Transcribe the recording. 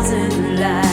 thousand lives.